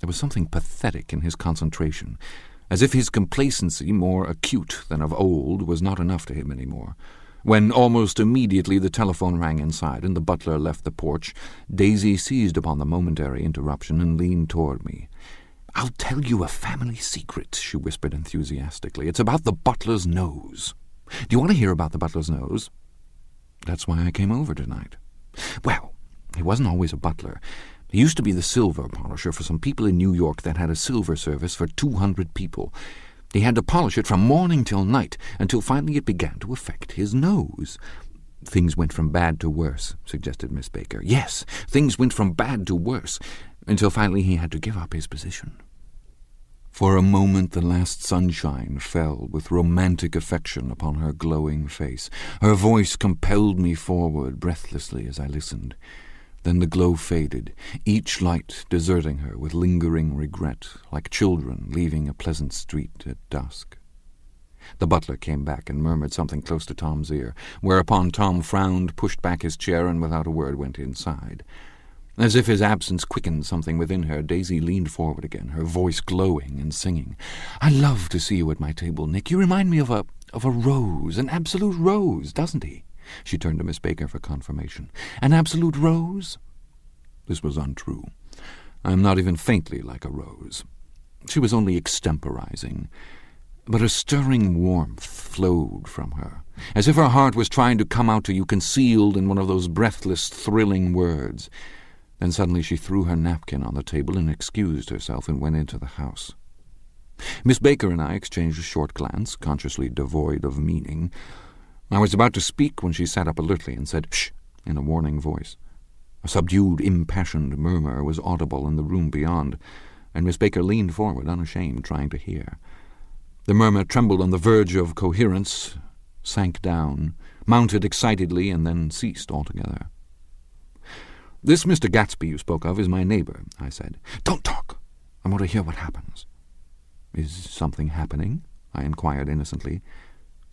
There was something pathetic in his concentration, as if his complacency, more acute than of old, was not enough to him any more. When almost immediately the telephone rang inside and the butler left the porch, Daisy seized upon the momentary interruption and leaned toward me. I'll tell you a family secret, she whispered enthusiastically. It's about the butler's nose. Do you want to hear about the butler's nose? That's why I came over tonight. Well, he wasn't always a butler. He used to be the silver polisher for some people in New York that had a silver service for two hundred people. He had to polish it from morning till night, until finally it began to affect his nose. Things went from bad to worse, suggested Miss Baker. Yes, things went from bad to worse, until finally he had to give up his position. For a moment the last sunshine fell with romantic affection upon her glowing face. Her voice compelled me forward breathlessly as I listened. Then the glow faded, each light deserting her with lingering regret, like children leaving a pleasant street at dusk. The butler came back and murmured something close to Tom's ear, whereupon Tom frowned, pushed back his chair, and without a word went inside. As if his absence quickened something within her, Daisy leaned forward again, her voice glowing and singing. I love to see you at my table, Nick. You remind me of a of a rose, an absolute rose, doesn't he? She turned to Miss Baker for confirmation. An absolute rose? This was untrue. I am not even faintly like a rose. She was only extemporizing. But a stirring warmth flowed from her, as if her heart was trying to come out to you concealed in one of those breathless, thrilling words. Then suddenly she threw her napkin on the table and excused herself and went into the house. Miss Baker and I exchanged a short glance, consciously devoid of meaning. I was about to speak when she sat up alertly and said, Shh, in a warning voice. A subdued, impassioned murmur was audible in the room beyond, and Miss Baker leaned forward, unashamed, trying to hear. The murmur trembled on the verge of coherence, sank down, mounted excitedly, and then ceased altogether. This Mr. Gatsby you spoke of is my neighbour, I said. Don't talk. I want to hear what happens. Is something happening? I inquired innocently.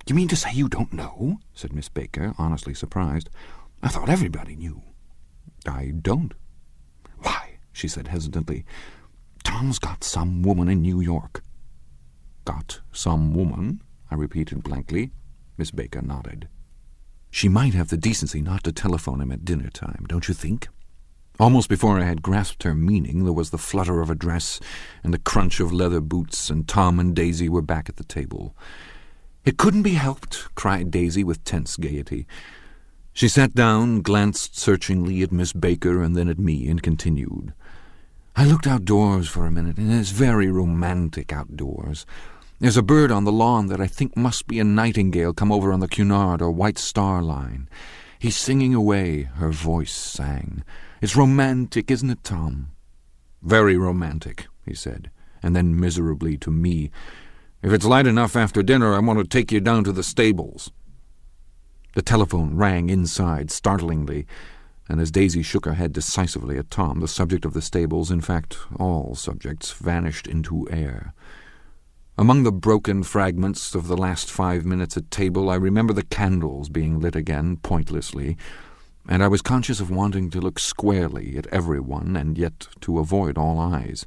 You mean to say you don't know? said Miss Baker, honestly surprised. I thought everybody knew. I don't. Why? she said hesitantly. Tom's got some woman in New York. Got some woman? I repeated blankly. Miss Baker nodded. She might have the decency not to telephone him at dinner time, don't you think? Almost before I had grasped her meaning, there was the flutter of a dress and the crunch of leather boots, and Tom and Daisy were back at the table. It couldn't be helped, cried Daisy with tense gaiety. She sat down, glanced searchingly at Miss Baker and then at me, and continued. I looked outdoors for a minute, and it's very romantic outdoors. There's a bird on the lawn that I think must be a nightingale come over on the Cunard or White Star Line. He's singing away, her voice sang. It's romantic, isn't it, Tom? Very romantic, he said, and then miserably to me, if it's light enough after dinner, I want to take you down to the stables. The telephone rang inside, startlingly, and as Daisy shook her head decisively at Tom, the subject of the stables, in fact, all subjects, vanished into air. Among the broken fragments of the last five minutes at table, I remember the candles being lit again, pointlessly, and I was conscious of wanting to look squarely at everyone and yet to avoid all eyes.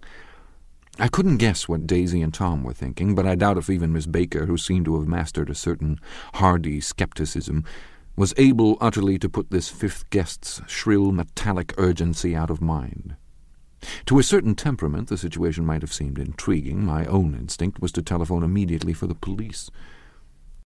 I couldn't guess what Daisy and Tom were thinking, but I doubt if even Miss Baker, who seemed to have mastered a certain hardy skepticism, was able utterly to put this fifth guest's shrill metallic urgency out of mind. To a certain temperament, the situation might have seemed intriguing. My own instinct was to telephone immediately for the police.